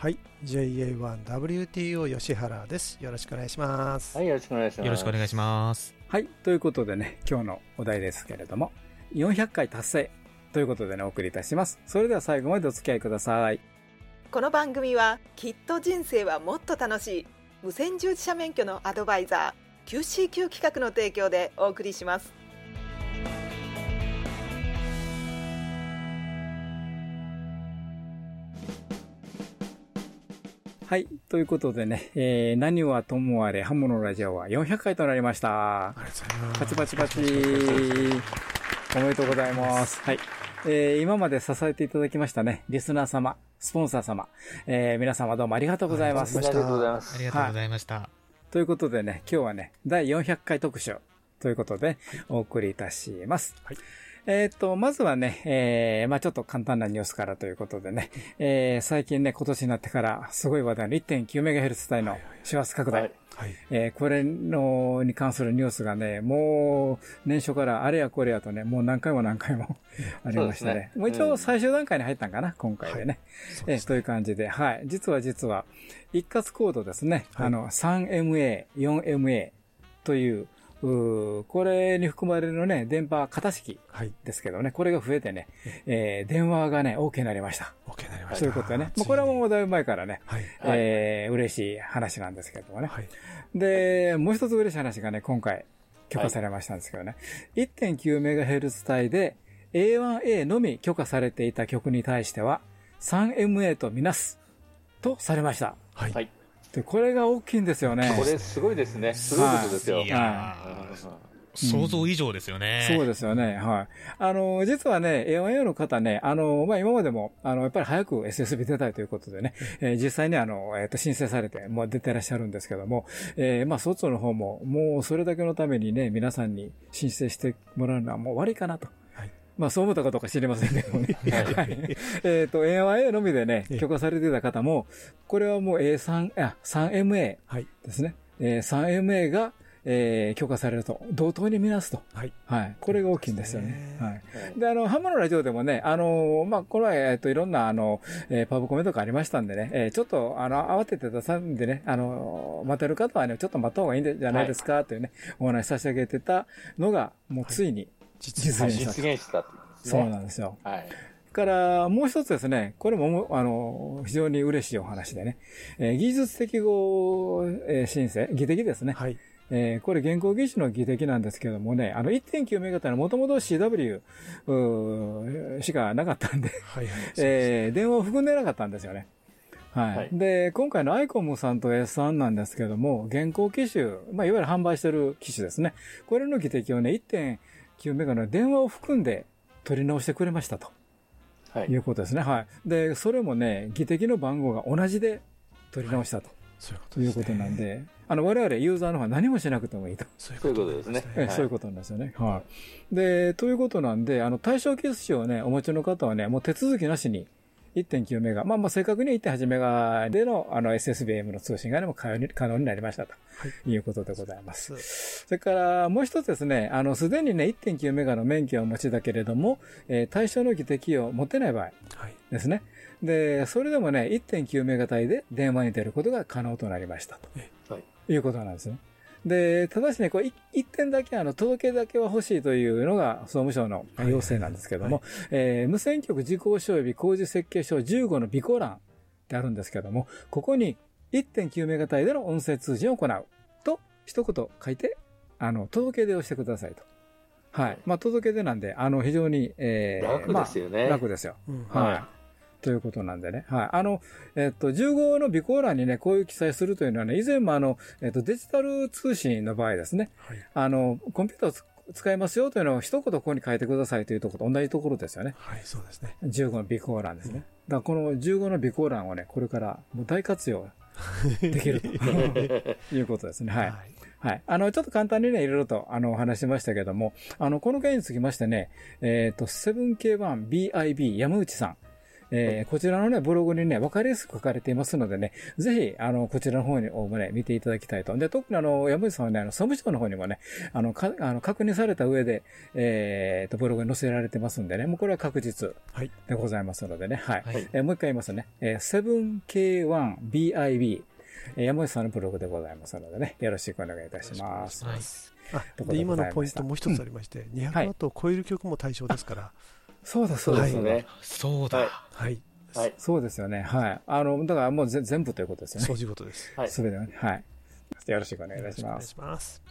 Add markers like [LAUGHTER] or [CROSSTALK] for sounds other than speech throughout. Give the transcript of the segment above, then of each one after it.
はい。JA1WTO 吉原です。よろしくお願いします。はい、よろしくお願いします。よろしくお願いします。はい。ということでね、今日のお題ですけれども、400回達成ということでね、お送りいたします。それでは最後までお付き合いください。この番組はきっと人生はもっと楽しい無線従事者免許のアドバイザー QCQ 企画の提供でお送りしますはい。ということでね、えー、何はともあれ、ハモのラジオは400回となりました。ありがとうございます。パチパチパチ。おめでとうございます。はい。えー、今まで支えていただきましたね、リスナー様、スポンサー様、えー、皆様どうもありがとうございます。ありがとうございます。ありがとうございました。ということでね、今日はね、第400回特集ということで、お送りいたします。はいえっ、と、まずはね、えー、まあちょっと簡単なニュースからということでね、えー、最近ね、今年になってから、すごい話題の 1.9MHz 帯の周波数拡大。はい。はい。えーこれの、に関するニュースがね、もう、年初からあれやこれやとね、もう何回も何回もありましたね。ねもう一応うん最終段階に入ったんかな、今回でね。えーという感じで、はい。実は実は、一括コードですね。はいあの、3MA、4MA という、うーこれに含まれるね、電波型式はい。ですけどね、これが増えてね、えー電話がね、OK になりました。OK になりました。そういうことでね。もうこれはもうだいぶ前からね、はい。えー嬉しい話なんですけどもね。はい。で、もう一つ嬉しい話がね、今回許可されましたんですけどね。1.9MHz 帯で A1A のみ許可されていた曲に対しては 3MA とみなすとされました。はい。はい。で、これが大きいんですよね。これすごいですね。すごいことですよ。いやー想像以上ですよね。そうですよね。はい。あの、実はね、A1A の方ね、あの、まあ、今までも、あの、やっぱり早く SSB 出たいということでね、えー実際にあの、えっ、と、申請されて、もう出てらっしゃるんですけども、えーまあ、卒の方も、もうそれだけのためにね、皆さんに申請してもらうのはもう悪いかなと。はい。まあ、そう思ったかどうか知りませんけどもね。はい。えっと、A1A のみでね、許可されていた方も、これはもう A3、あ、3MA はい。ですね。えー 3MA が、えー許可されると、同等に見なすと。はい。はい。これが大きいんですよね。はい。で、あの、ハモのラジオでもね、あの、まあ、これは、えっと、いろんな、あの、えーパブコメとかありましたんでね、えーちょっと、あの、慌てて出さんでね、あの、待てる方はね、ちょっと待った方がいいんじゃないですか、というね、お話し差し上げてたのが、もうついに実はい現したと。実現したっていうんですそうね。なんですよ。はい。から、もう一つですね、これもあの、非常に嬉しいお話でね、えー技術適合、えー申請、技適ですね。はい。えーこれ現行技術の技適なんですけどもね、あの1.9メガタのもともと CW しかなかったんで、はい。はい。えー電話を含んでなかったんですよね。はい。はいで、今回のアイコムさんと S さんなんですけども、現行機種、まあ、いわゆる販売してる機種ですね。これの技適をね、1.9メガの電話を含んで取り直してくれましたと。はいい。うことですね。はい。で、それもね、技適の番号が同じで取り直したと。そういうことということなんで、あの、我々ユーザーの方は何もしなくてもいいと。そういうことですねえはいそういうことなんですよね。はい。で、ということなんで、あの、対象機種をね、お持ちの方はね、もう手続きなしに、1.9メガ、まあまあ正確には1.8メガでの、あの、SSBM の通信がね、もう可能になりましたと。い。うことでございます。それから、もう一つですね、あの、すでにね、1.9メガの免許をお持ちだけれども、えー対象の技適を持ってない場合はい。ですね。で、それでもね、1.9メガ帯で電話に出ることが可能となりましたと。はい。いうことなんですね。で、ただしね、これ一一点だけあの、届けだけは欲しいというのが総務省の要請なんですけども、えー無線局事項書及び工事設計書15の備考欄であるんですけども、ここに1.9メガ帯での音声通信を行うと一言書いて、あの、届け出をしてくださいと。はい。まあ、届け出なんで、あの、非常に、えー楽ですよねまあ楽ですよ。うんはい。はということなんでね。はい。あの、えっと、15の備考欄にね、こういう記載するというのはね、以前もあの、えっと、デジタル通信の場合ですね、はい。あの、コンピューターをつ使いますよというのを一言ここに書いてくださいというところと同じところですよね。はい、そうですね。15の備考欄ですね。だからこの15の備考欄をね、これからもう大活用できると [LAUGHS] いうことですね。はい。はい。あの、ちょっと簡単にね、いろいろと、あの、お話しましたけども、あの、この件につきましてね、えっ、と、7K1BIB 山内さん。えーこちらのね、ブログにね、わかりやすく書かれていますのでね、ぜひ、あの、こちらの方にもね、見ていただきたいと。で、特にあの、山内さんはね、あの、総務省の方にもね、あの、か、あの、確認された上で、えーと、ブログに載せられてますんでね、もうこれは確実はい。でございますのでね、はい。はい。えーもう一回言いますね。えー 7K1BIB、えー山内さんのブログでございますのでね、よろしくお願いいたします。はい。で今のポイントもう一つありまして、200はいワットを超える曲も対象ですから、そうだ、そうだ、はいそうだ。ね。そうだ。はいはい。はい。そうですよね。はい。あの、だからもうぜ全部ということですよね。そういうことです。はい。すべてね。はい。よろしくお願いいたしお願います。します。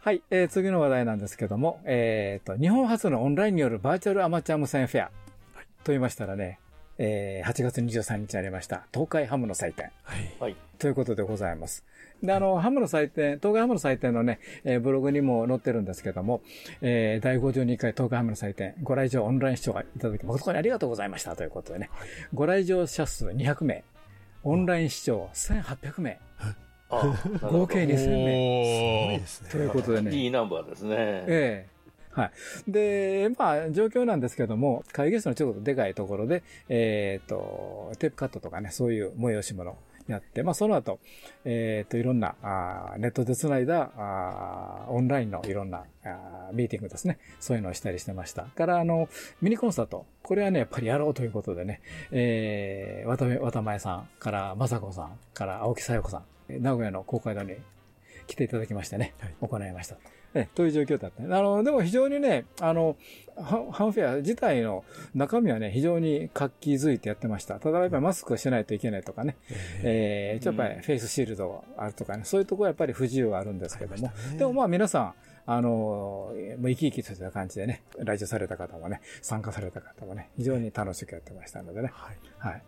はい。えー、次の話題なんですけども、えっ、と、日本初のオンラインによるバーチャルアマチュア無線フェア。と言いましたらね、えー、8月23日にありました、東海ハムの祭典。はい。はい。ということでございます。で、あの、ハムの祭典、東海ハムの祭典のね、えーブログにも載ってるんですけども、えー、第52回東海ハムの祭典、ご来場オンライン視聴いただき誠にありがとうございましたということでね、ご来場者数200名、オンライン視聴1800名、合計2000名。すごいおですね。ということでね、いいナンバーですね。ええはい。で、まあ、状況なんですけども、会議室のちょっとでかいところで、えっ、と、テープカットとかね、そういう催し物やって、まあ、その後、えっ、と、いろんな、あーネットで繋いだ、あーオンラインのいろんなあーミーティングですね。そういうのをしたりしてました。から、あの、ミニコンサート。これはね、やっぱりやろうということでね、えー、渡辺、渡前さんから、雅子さんから、青木さよ子さん、名古屋の公会堂に来ていただきましてね、行いました。えという状況だったね。あの、でも非常にね、あの、ハハンフェア自体の中身はね、非常に活気づいてやってました。ただやっぱりマスクをしないといけないとかね、えー、ちょっとやっぱりフェイスシールドがあるとかね、そういうところはやっぱり不自由があるんですけども、でもまあ皆さん、あの、もう生き生きとした感じでね、来場された方もね、参加された方もね、非常に楽しくやってましたのでね、はい。はい。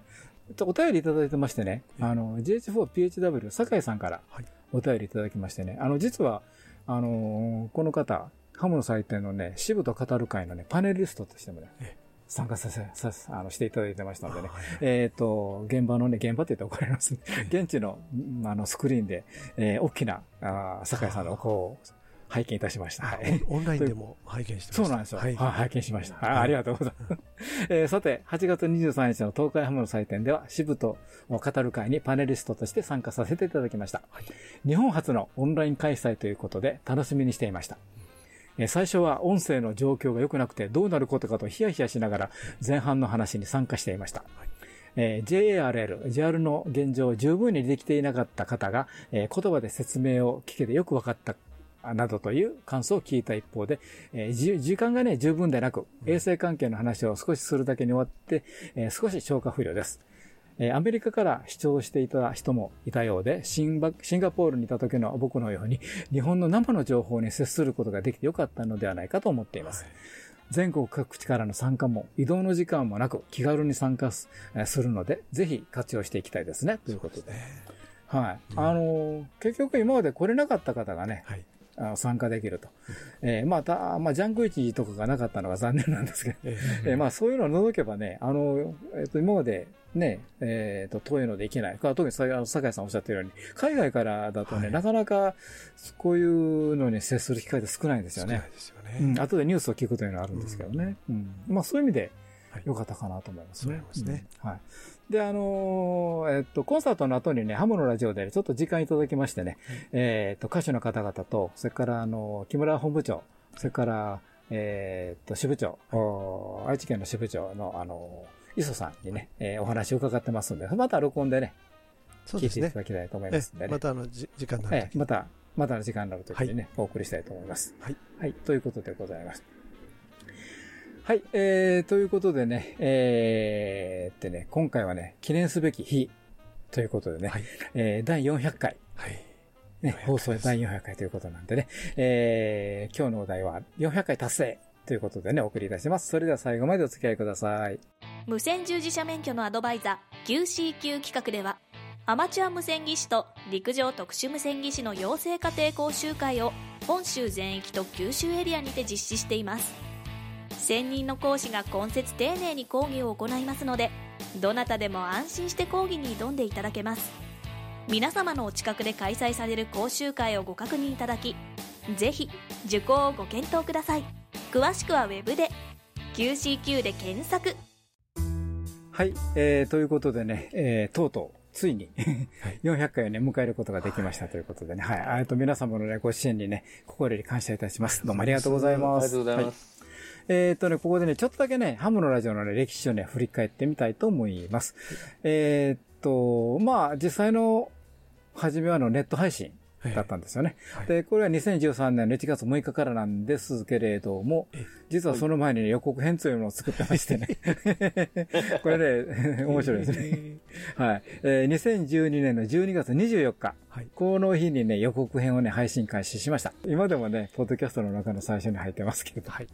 お便りいただいてましてね、あの、GH4PHW 酒井さんからはい。お便りいただきましてね、あの、実は、あのーこの方、ハムの祭典のね、支部と語る会のね、パネリストとしてもねえ、参加させ、させ、あの、していただいてましたのでね、はい。えっ、と、現場のね、現場って言ったら怒られます、ね。現地の、うんあの、スクリーンで、えー大きな、あー酒井さんのお顔を拝見いたしました。あはい。オンラインでも拝見してました。そうなんですよ。ははいい。拝見しました。はいありがとうございます。えーさて、8月23日の東海ハムの祭典では、支部と語る会にパネリストとして参加させていただきました。日本初のオンライン開催ということで、楽しみにしていました。えー最初は音声の状況が良くなくてどうなることかとヒヤヒヤしながら前半の話に参加していました。えー JARL、JAL の現状を十分にできていなかった方が、えー言葉で説明を聞けてよく分かったあなどという感想を聞いた一方で、えーじ時間がね、十分でなく、衛生関係の話を少しするだけに終わって、えー少し消化不良です。えーアメリカから視聴していた人もいたようで、シンバシンガポールにいた時の僕のように、日本の生の情報に接することができてよかったのではないかと思っています。全国各地からの参加も移動の時間もなく気軽に参加するので、ぜひ活用していきたいですね。ということで。はい。あのー結局今まで来れなかった方がね、はい。あの参加できると。えーまあ、た、まあ、ジャンク市とかがなかったのが残念なんですけど、ええーまあ、そういうのを除けばね、あの、えっ、と、今までね、えっ、と、遠いのできない。特にさ、あの酒井さんおっしゃってるように、海外からだとね、はいなかなか、こういうのに接する機会って少ないんですよね少ない。ですよね。うん、後でニュースを聞くというのはあるんですけどね。うん。まあ、そういう意味ではい、良かったかなと思いますね。そう思いますねうんはい。で、あのーえっと、コンサートの後にね、ハムのラジオでちょっと時間いただきましてね、えっと、歌手の方々と、それから、あの、木村本部長、それから、えっと、支部長、お愛知県の支部長の、あの、磯さんにね、えーお話を伺ってますんで、また録音でね、聞いていたそうですね。だきたいと思いえますんでね。またあの、じ時間のある時ええまた、またの時間になるときにね、お送りしたいと思います。はい。はい、ということでございます。はい、えー、ということでね、えー、ってね、今回はね、記念すべき日ということでね、はい。えー、第400回、はい。ね、400放送第400回ということなんでね、えー、今日のお題は400回達成ということでね、お送りいたします。それでは最後までお付き合いください。無線従事者免許のアドバイザー QCQ 企画ではアマチュア無線技師と陸上特殊無線技師の養成家庭講習会を本州全域と九州エリアにて実施しています専任の講師が今節丁寧に講義を行いますのでどなたでも安心して講義に挑んでいただけます。皆様のお近くで開催される講習会をご確認いただきぜひ受講をご検討ください。詳しくはウェブで QCQ で検索。はい、えー、ということでね、えー、とうとう、ついに、400回をね、迎えることができましたということでね、はい、えっと、皆様のね、ご支援にね、心より感謝いたします。どうもありがとうございます。ありがとうございまはす。えっ、とね、ここでね、ちょっとだけね、ハムのラジオのね、歴史をね、振り返ってみたいと思います。えっと、まあ、実際の、初めはあのネット配信だったんですよね。はいで、これは2013年の1月6日からなんですけれどもえ、実はその前にね予告編というのを作ってましてね。[LAUGHS] [LAUGHS] これね、面白いですね。はい。えー2012年の12月24日。はいこの日にね、予告編をね、配信開始しました。今でもね、ポッドキャストの中の最初に入ってますけれど、はい。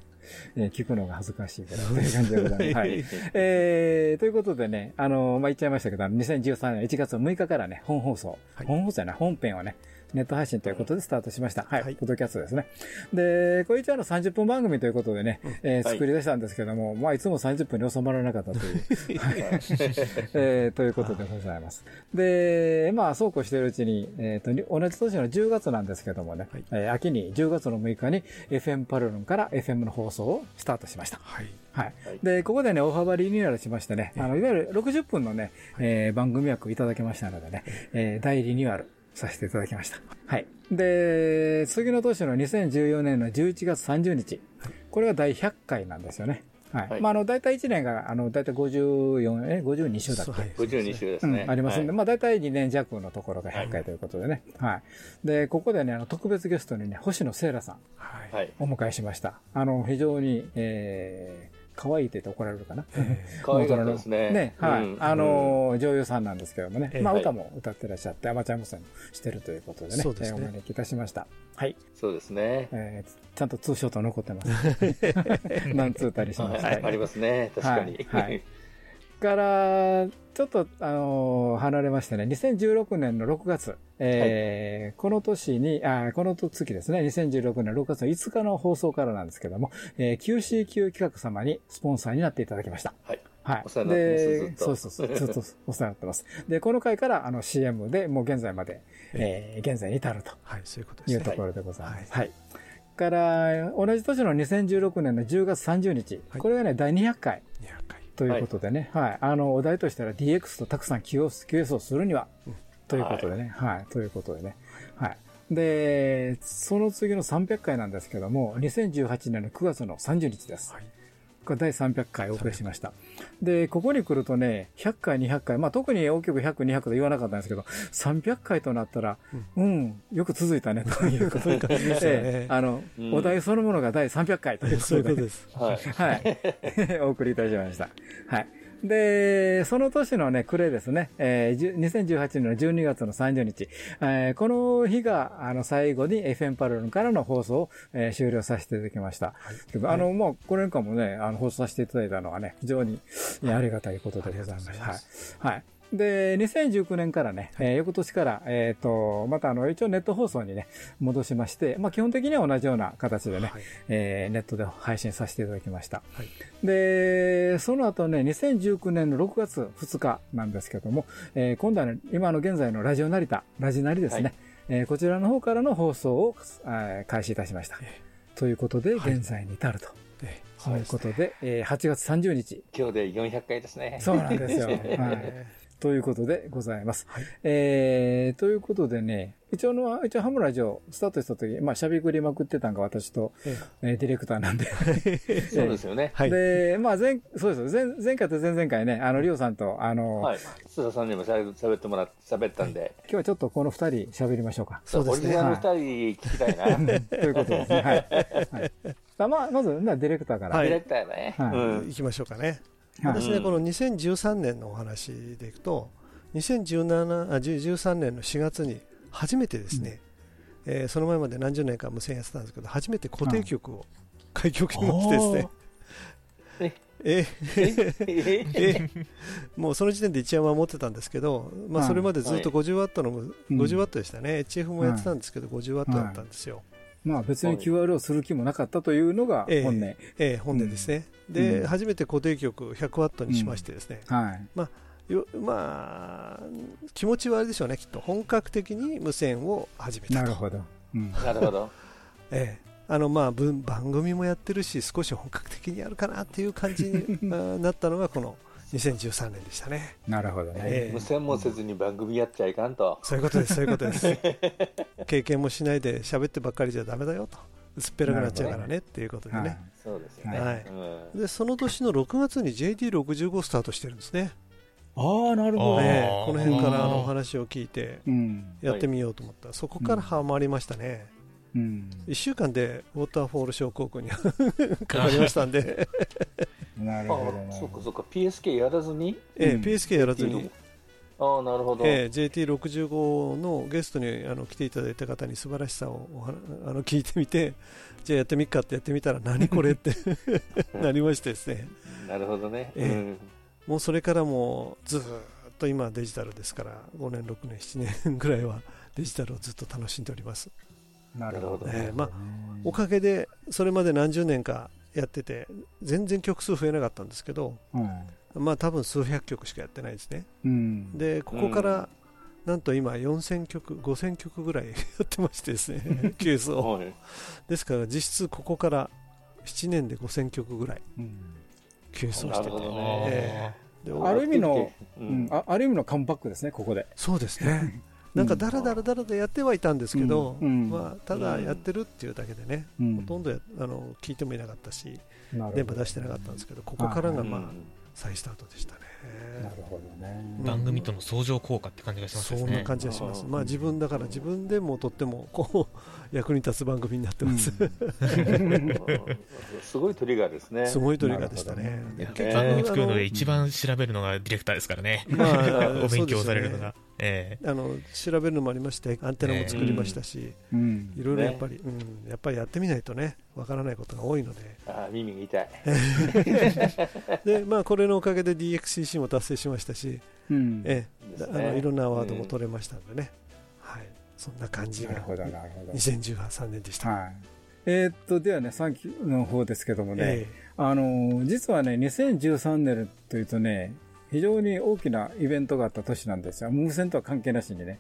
えー聞くのが恥ずかしいから、という感じでございます。はい。[LAUGHS] えー、ということでね、あの、まあ、言っちゃいましたけど、2013年1月6日からね、本放送、はい本放送やな、本編をね、ネット配信ということでスタートしました。はい。はいポッドキャストですね。で、これ一応あの30分番組ということでね、え作り出したんですけども、まあ、いつも30分に収まらなかったという、はい [LAUGHS] えーということでございます。で、まあ、そうこうしているうちに、えっ、と、同じ年の10月なんですけどもね、はいえー秋に10月の6日に FM パルルンから FM の放送をスタートしました。はい。はいはい。で、ここでね、大幅リニューアルしましてね、あの、いわゆる60分のね、えー番組枠いただきましたのでね、えー大リニューアルさせていただきました。はい。で、次の年の2014年の11月30日、これが第100回なんですよね。はい。はいまあ、あの、大体1年が、あの、大体54、え、52週だっけ、はい52週ですうんね。ありますんで、はいまあ大体2年弱のところが100回ということでね。はい。で、ここでね、あの、特別ゲストにね、星野聖羅さん、はい。はい。お迎えしました。あの、非常に、えー、可愛いって言って怒られるかな。[LAUGHS] 可愛かったですね。ね、はい。うんあのー、女優さんなんですけどもね。ええまあ、はい歌も歌ってらっしゃって、アマチュア無線してるということでね。そうですねえーお招きいたしました。はい。そうですね。えーちゃんとツーショット残ってます。何通ったりしました。はい。ありますね。確かに。はいはいから、ちょっと、あのー離れましてね、2016年の6月、えーこの年に、あーこの月ですね、2016年6月の5日の放送からなんですけども、えー QCQ 企画様にスポンサーになっていただきました。はい。はい。お世話になってますそうそうそう、ずっとお世話になってます。で、この回からあの CM でもう現在まで、えー現在に至るとはい、そういうことですね。いうところでございます。ははい。から、同じ年の2016年の10月30日、はいこれがね、第200回。200回。ということでね、はい、あの、お題としては DX とたくさん QS, QS をするには、ということでね、はい、ということでね、はい。で、その次の300回なんですけども、2018年の9月の30日です。はい。これ第300回お送りしました。で、ここに来るとね、100回、200回、まあ特に大きく100、200と言わなかったんですけど、300回となったら、うん、よく続いたね、ということで、[LAUGHS] ねええあの、うんお題そのものが第300回というこそうとでいうことね、です。はい。はい。[LAUGHS] お送りいたしました。はい。で、その年のね、暮れですね、えーじゅ2018年の12月の30日、えーこの日が、あの、最後に FM パルルンからの放送を、えー終了させていただきました。であの、まあ、これなんかもね、あの、放送させていただいたのはね、非常に、ありがたいことでございました。はい。はい。で、2019年からね、えー翌年から、えっ、と、またあの、一応ネット放送にね、戻しまして、まあ基本的には同じような形でね、はいえーネットで配信させていただきました。はいで、その後ね、2019年の6月2日なんですけども、えー今度はね、今の現在のラジオ成田、ラジナリですね、はいえーこちらの方からの放送を、えー開始いたしました。ということで、はい現在に至ると。ええそういうことで、えー8月30日。今日で400回ですね。そうなんですよ。[LAUGHS] はい。えということでございます。はいえー、ということでね、一応の、一応ハムラジオスタートした時、まあ喋りまくってたんが私と、ええーディレクターなんで。[LAUGHS] そうですよね。はい。で、まあ前、そうですよ。前、前回と前々回ね、あの、リオさんと、あの、はい。須田さんにもしゃべ喋ってもらって、喋ったんで。今日はちょっとこの二人喋りましょうか。そうですねオリジナル二人聞きたいな。デということですね。はい。[LAUGHS] はい、あまあ、まず、なディレクターから。はいィレクターやね。はいうん行きましょうかね。はい。私ね、うんこの2013年のお話でいくと、2017あ10 13年の4月に初めてですね、えーその前まで何十年間無線やってたんですけど、初めて固定曲を開局しましてですね、ええええもうその時点で一山は持ってたんですけど、まあ、はい。それまでずっと50ワットの、うん。50ワットでしたね、HF もやってたんですけど、50ワットだったんですよ。まあ別に QR をする気もなかったというのがええ本音。ええ本音ですね。で、うん初めて固定曲100ワットにしましてですね、はい。よまあ、気持ちはあれでしょうねきっと本格的に無線を始めたとなるほど。うん。なるほど。[LAUGHS] ええあのまあ分番組もやってるし少し本格的にやるかなっていう感じに [LAUGHS] なったのがこの2013年でしたね、なるほどね。ええ無線もせずに番組やっちゃいかんと。そういうことですそういうことです [LAUGHS] 経験もしないで喋ってばっかりじゃダメだよと薄っぺらくなっちゃうからねっていうことではいね、そうですよね。はいうんでその年の6月に JD65 スタートしてるんですね、ああ、なるほど。あーええこの辺からあのお話を聞いてうん。やってみようと思ったらそこからハマりましたね、うん。1週間でウォーターフォール症候群に [LAUGHS] かかりましたんで、[LAUGHS] なるあほどね。そっかそっか、PSK やらずに？ええうん。PSK やらずに、ああ、なるほど。ええ JT65 のゲストにあの来ていただいた方に素晴らしさをおはあの聞いてみて [LAUGHS] じゃあやってみっかってやってみたら何これってなりましてですね。なるほどね。ええ。うん。もうそれからもうずーっと今デジタルですから5年6年7年ぐらいはデジタルをずっと楽しんでおりますなるほど。ええまあおかげでそれまで何十年かやってて全然曲数増えなかったんですけどうん。まあ多分数百曲しかやってないですね。うん。でここからなんと今4000曲5000曲ぐらい [LAUGHS] やってましてですね [LAUGHS] ケースを。はい。ですから実質ここから7年で5000曲ぐらいうん。ケースをしてて、ね。ええ。である意味のううんん、あある意味のカムバックですね、ここで。そうですね [LAUGHS] なんかだらだらだらでやってはいたんですけど、まあ、ただやってるっていうだけでね、うん。ほとんどやあの聞いてもいなかったし電波出してなかったんですけどここからがまあうん再スタートでしたね、なるほどね。番組との相乗効果って感じがしますね。そんな感じがします、うんまあ、自分だから自分でもとってもこう役に立つ番組になってます、すごいトリガーですね。すごいトリガーでしたね。番組作るのあで一番調べるのがディレクターですからね。[LAUGHS] まあ [LAUGHS] お勉強されるのが。えあの調べるのもありましてアンテナも作りましたし、うん。いろいろやっぱり、うん、やっぱりやってみないとねわからないことが多いので。あー耳が痛い。[LAUGHS] で、まあ、これのおかげで DXCC も達成しましたし、うん。えあのいろんなアワードも取れましたんでね、はい、そんな感じがなるほど、なるほど。2013年でした。はい。えーっと、ではね、さっきの方ですけどもね、えあの、実はね、2013年というとね、非常に大きなイベントがあった年なんですよ。無線とは関係なしにね。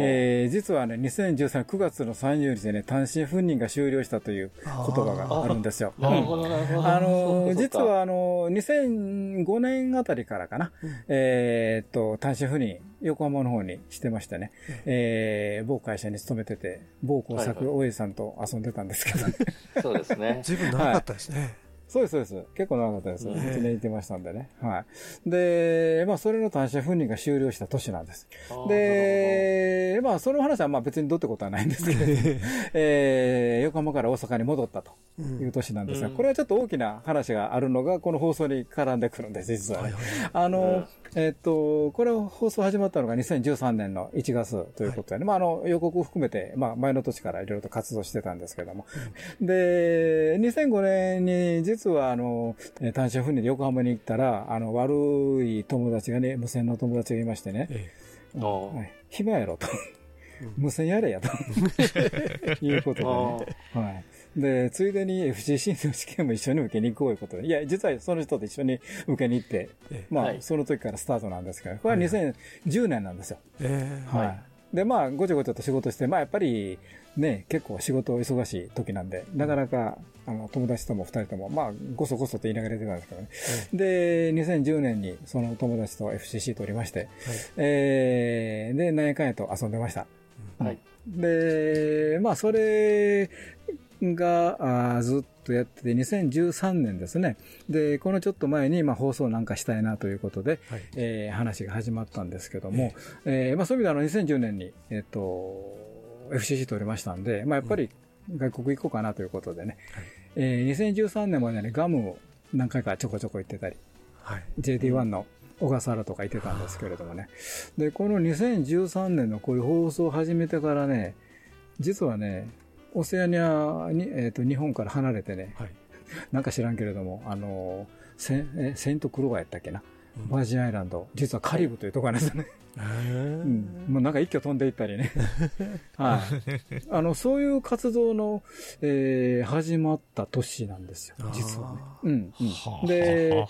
えー実はね、2013年9月の30日でね、単身赴任が終了したというえ言葉があるんですよ。なるほど、なるほど。あの実、はあの2005年あたりからかな、えーっと単身赴任横浜の方にしてましてね、えー某会社に勤めてて某工はい作大江さんと遊んでたんですけど、ね [LAUGHS] そうですね。ずいぶん長かったですね。そうですそうです。結構長かったです、うん1年いてましたんでね。はい。でまあそれの単身赴任が終了した年なんです。でまあその話はまあ別にどうってことはないんですけど、[LAUGHS] えー横浜から大阪に戻ったとうん。いう年なんですが、うん。これはちょっと大きな話があるのが、この放送に絡んでくるんです、実はあの、うんえっと、これ放送始まったのが2013年の1月ということでね、まあ、あの、予告を含めて、まあ、前の年からいろいろと活動してたんですけども。で、2005年に、実は、あの、えー単身赴任で横浜に行ったら、あの、悪い友達がね、無線の友達がいましてね、えおうはい暇やろと。うん無線やれやと。[LAUGHS] いうことでね。はい。で、ついでに FCC の試験も一緒に受けに行こうということで。いや、実はその人と一緒に受けに行って、えまあ、はいその時からスタートなんですけど、これは2010年なんですよ。ええはい。はいで、まあ、ごちゃごちゃと仕事して、まあ、やっぱり、ね、結構仕事忙しい時なんで、なかなか、あの、友達とも二人とも、まあ、ごそごそと言いながら出てたんですけどね。で、2010年にその友達と FCC 取りまして、えー、で、何やかんやと遊んでました。はい。で、まあ、それが、あーずっとやってて、2013年ですね。で、このちょっと前に、まあ、放送なんかしたいなということで、はいえー話が始まったんですけども、えーまあ、そういう意味であの、2010年に、えっ、と、FCC 取りましたんで、まあ、やっぱり外国行こうかなということでね、えー2013年までね、ガムを何回かちょこちょこ行ってたり、はい。JD1 の小笠原とか行ってたんですけれどもね。で、この2013年のこういう放送を始めてからね、実はね、オセアニアに、えっ、と、日本から離れてね、はい。なんか知らんけれども、あの、センえセイントクロワやったっけな。バージンアイランド、実はカリブというところなんですよね。うん。もうなんか一挙飛んでいったりね。[LAUGHS] はい。あの、そういう活動の、えー始まった年なんですよ、実はね。うん、うん。で、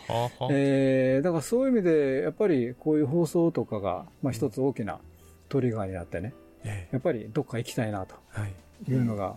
えーだからそういう意味で、やっぱりこういう放送とかが、まあ一つ大きなトリガーになってね、えやっぱりどっか行きたいなとい。いうのが、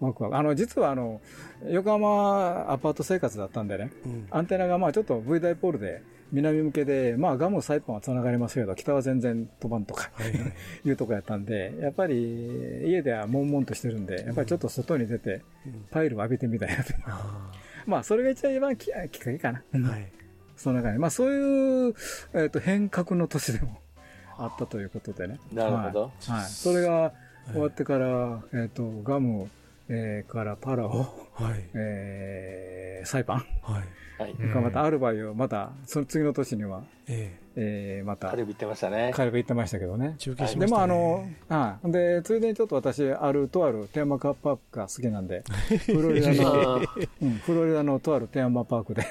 ワクワク。あの、実はあの、横浜アパート生活だったんでね、うんアンテナがまあちょっと V ダイポールで南向けで、まあガム、サイパンは繋がりますけど、北は全然飛ばんとか、はいはい [LAUGHS] いうとこやったんで、やっぱり家では悶々としてるんで、やっぱりちょっと外に出てうんパイルを浴びてみたいなと。あ [LAUGHS] まあそれが一番ききっかけかな。ーはい。そんな感じ。まあそういう、えっ、と、変革の年でも [LAUGHS] あったということでね。なるほど。はい。はい。それが終わってから、えっ、と、ガム、えーからパラオ、はい。えー、サイパン、はい。はい。うんまたアルバイを、また、その次の年には、ええー、またカ、リブ行ってましたね。カリブ行ってましたけどねえ。中継しでもましたね。あの、はい。で、ついでにちょっと私、ある、とあるテーマパークが好きなんで、[LAUGHS] フロリダの、[LAUGHS] うん、フロリダのとあるテーマパークで、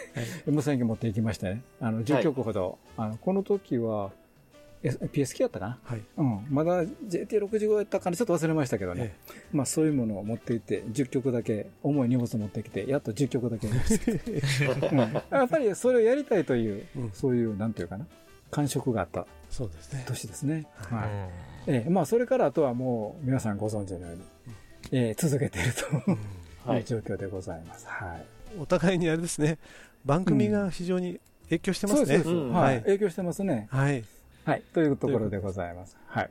無線機持って行きましてね。あの、10曲ほど、あの、この時は、PSK やったかな？はい。うん。まだ JT65 やったかなちょっと忘れましたけどね。えまあそういうものを持って行って、10曲だけ、重い荷物持ってきて、やっと10曲だけやりました。[LAUGHS] うんやっぱりそれをやりたいという、うんそういう、なんていうかな、感触があったそうですね。年ですね。うんはい。ええまあそれからあとはもう皆さんご存知のように、ええ続けているとはいいう状況でございます。はい。お互いにあれですね、番組が非常に影響してますね。は。はいい影響してますね。はい。はい。というところでございます。はい。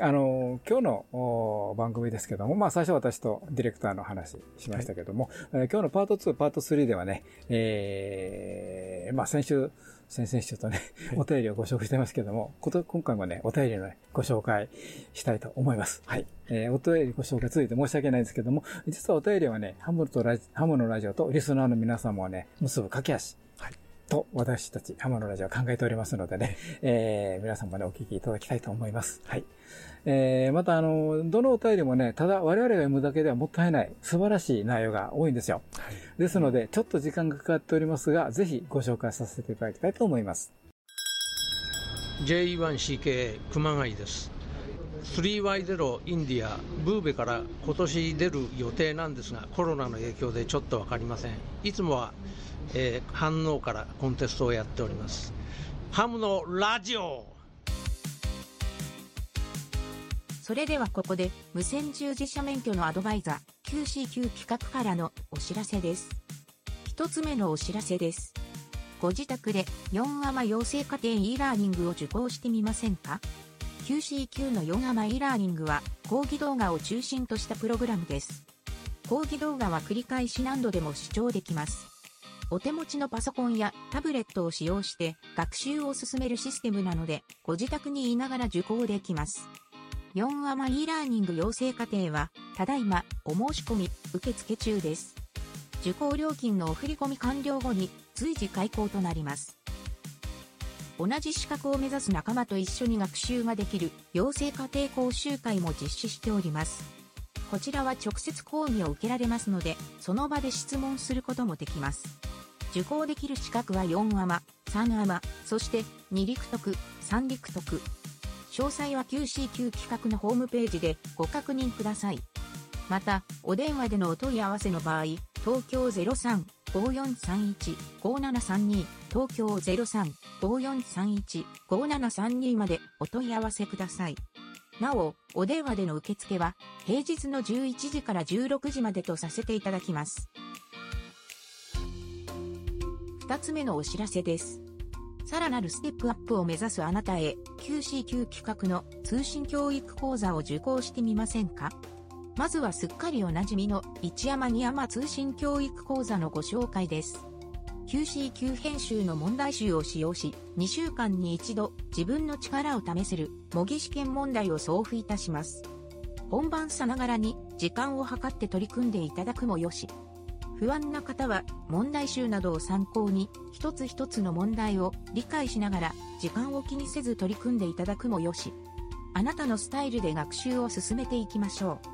あの、今日のお番組ですけども、まあ最初私とディレクターの話しましたけども、えー今日のパート2、パート3ではね、えー、まあ先週、先々週とね、お便りをご紹介してますけども、こと今回もね、お便りの、ね、ご紹介したいと思います。はい。えー、お便りご紹介続いて申し訳ないんですけども、実はお便りはね、ハムとラジハムのラジオとリスナーの皆様をね、結ぶ架け橋。と、私たち、ハムのラジオは考えておりますのでね、[LAUGHS] えー、皆さんもね、お聞きいただきたいと思います。はい。えー、また、あの、どのお便りもね、ただ我々が読むだけではもったいない、素晴らしい内容が多いんですよ。ですので、ちょっと時間がかかっておりますが、ぜひご紹介させていただきたいと思います。J1CK 熊谷です 3Y0 インディアブーベから今年出る予定なんですがコロナの影響でちょっと分かりませんいつもは、えー反応からコンテストをやっておりますハムのラジオそれではここで無線従事者免許のアドバイザー QCQ 企画からのお知らせです。一つ目のお知らせです。ご自宅で4アマ養成家庭 e ラーニングを受講してみませんか ?QCQ の4アマ e ラーニングは講義動画を中心としたプログラムです。講義動画は繰り返し何度でも視聴できます。お手持ちのパソコンやタブレットを使用して学習を進めるシステムなので、ご自宅にいながら受講できます。4アマ e ラーニング養成課程は、ただいまお申し込み受付中です。受講料金のお振込完了後に随時開講となります。同じ資格を目指す仲間と一緒に学習ができる養成家庭講習会も実施しております。こちらは直接講義を受けられますので、その場で質問することもできます。受講できる資格は4アマ、3アマ、そして2陸徳、3陸徳。詳細は QCQ 企画のホームページでご確認ください。また、お電話でのお問い合わせの場合、東京03-5431-5732、東京03-5431-5732までお問い合わせください。なお、お電話での受付は、平日の11時から16時までとさせていただきます。二つ目のお知らせです。さらなるステップアップを目指すあなたへ QCQ 企画の通信教育講座を受講してみませんか？まずはすっかりおなじみの一山二山通信教育講座のご紹介です。QCQ 編集の問題集を使用し、2週間に一度自分の力を試せる模擬試験問題を送付いたします。本番さながらに時間を計って取り組んでいただくもよし。不安な方は問題集などを参考に一つ一つの問題を理解しながら時間を気にせず取り組んでいただくもよし。あなたのスタイルで学習を進めていきましょう。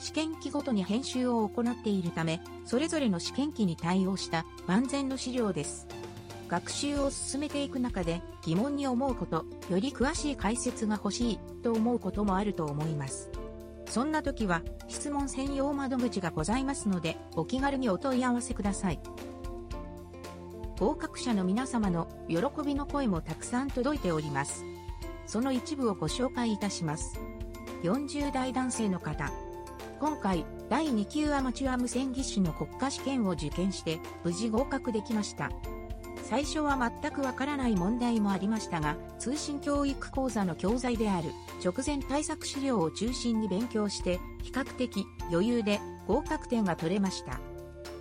試験期ごとに編集を行っているため、それぞれの試験期に対応した万全の資料です。学習を進めていく中で疑問に思うこと、より詳しい解説が欲しいと思うこともあると思います。そんな時は質問専用窓口がございますので、お気軽にお問い合わせください。合格者の皆様の喜びの声もたくさん届いております。その一部をご紹介いたします。40代男性の方。今回、第2級アマチュア無線技師の国家試験を受験して、無事合格できました。最初は全くわからない問題もありましたが、通信教育講座の教材である直前対策資料を中心に勉強して、比較的余裕で合格点が取れました。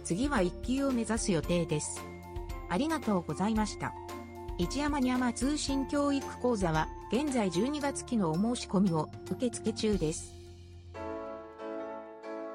次は1級を目指す予定です。ありがとうございました。一山に山通信教育講座は、現在12月期のお申し込みを受付中です。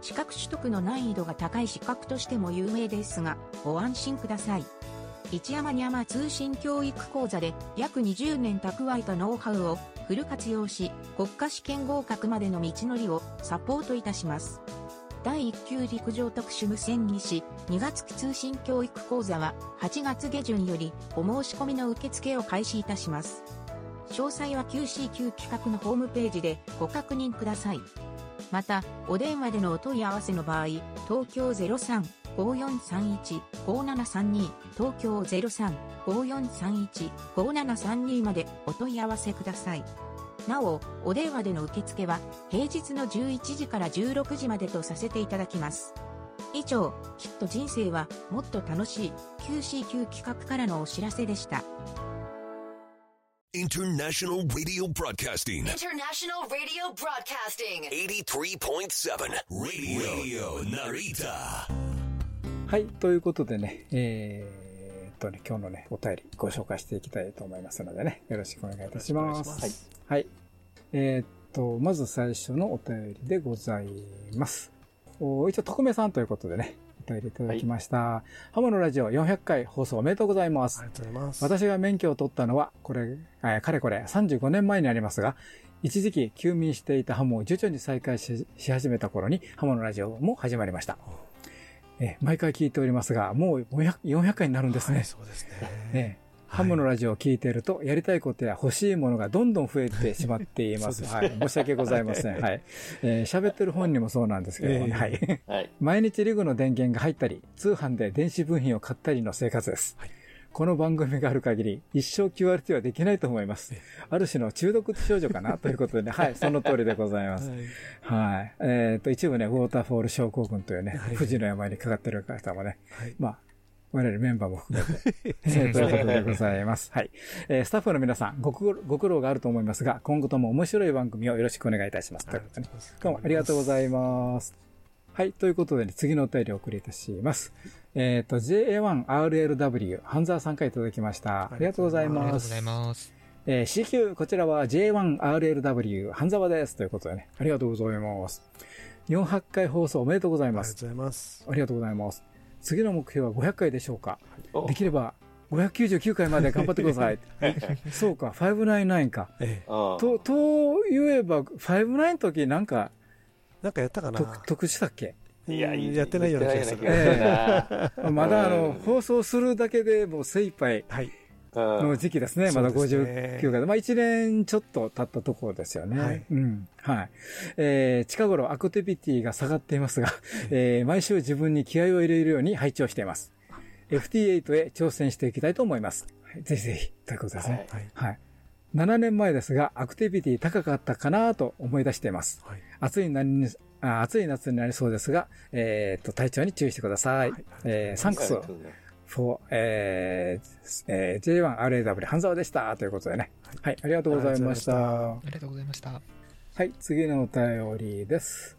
資格取得の難易度が高い資格としても有名ですが、ご安心ください。一山に山通信教育講座で約20年蓄えたノウハウをフル活用し、国家試験合格までの道のりをサポートいたします。第1級陸上特殊無線技師2月期通信教育講座は8月下旬よりお申し込みの受付を開始いたします。詳細は QCQ 企画のホームページでご確認ください。また、お電話でのお問い合わせの場合、東京03-5431-5732、東京03-5431-5732までお問い合わせください。なお、お電話での受付は、平日の11時から16時までとさせていただきます。以上、きっと人生はもっと楽しい QCQ 企画からのお知らせでした。International Radio Broadcasting. International Radio Broadcasting. 83.7 Radio, Narita. はい、ということでね、えー、っとね、今日のね、お便りご紹介していきたいと思いますのでね、よろしくお願いいたします。はい。はい。えー、っと、まず最初のお便りでございます。お一応、特命さんということでね、お便りいただきました。ハモのラジオ400回放送おめでとうございます。ありがとうございます。私が免許を取ったのは、これ、えーかれこれ35年前になりますが、一時期休眠していたハモを徐々に再開しし始めた頃に、ハモのラジオも始まりました。えー毎回聞いておりますが、もう400 400回になるんですね。そうですね。ええハムのラジオを聞いていると、やりたいことや欲しいものがどんどん増えてしまっています。はい。申し訳ございません。はい。えー喋ってる本にもそうなんですけどもはい。はい。毎日リグの電源が入ったり、通販で電子部品を買ったりの生活です。はいこの番組がある限り、一生 QRT はできないと思います。ある種の中毒症状かなということでね、はい、その通りでございます。はい。えっ、と、一部ね、ウォーターフォール症候群というね、はい富士の山にかかってる方もね、はいまあ、我々メンバーも含めて、えーということでございます。[LAUGHS] はい。えースタッフの皆さんご苦労、ご苦労があると思いますが、今後とも面白い番組をよろしくお願いいたします。ということでね、どうもありがとうございます。はい。ということで、ね、次のお便りをお送りいたします。えっ、と、JA1RLW、半沢さんからいただきました。ありがとうございありがとうます。ございます。えー CQ、こちらは J1RLW、半沢です。ということでね、ありがとうございます。400回放送おめでとうございます。ありがとうございます。ありがとうございます。次の目標は500回でしょうかおできれば599回まで頑張ってください。[LAUGHS] そうか、599か。ええ。と、と言えば、59の時なんか、なんかやったかな得得したっけ？いや、やってないような気がする。[LAUGHS] まだあの、放送するだけでもう精一杯はい。の時期ですね。まだそうですね59回で。まあ1年ちょっと経ったところですよね。はいうん。はい。えー、近頃アクティビティが下がっていますが、えー、毎週自分に気合を入れるように配置をしています。FT8 へ挑戦していきたいと思います。はい、ぜひぜひ、ということですね。はい。はい。7年前ですが、アクティビティ高かったかなと思い出しています。暑いなりにあ暑い夏になりそうですが、えー、と体調に注意してください。えー、サンクス for、えーえー、J1RAW 半沢でした。ということでね。はい、ありがとうございました。ありがとうございました。はい、次のお便りです。